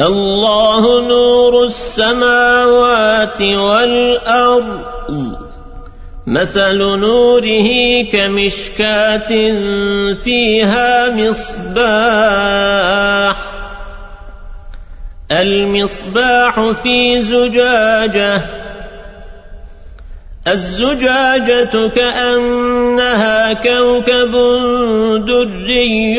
الله نور السماوات والأرض. مثل نوره كمشكاة فيها مصباح. المصباح في زجاجة. الزجاجة كأنها كوكب دري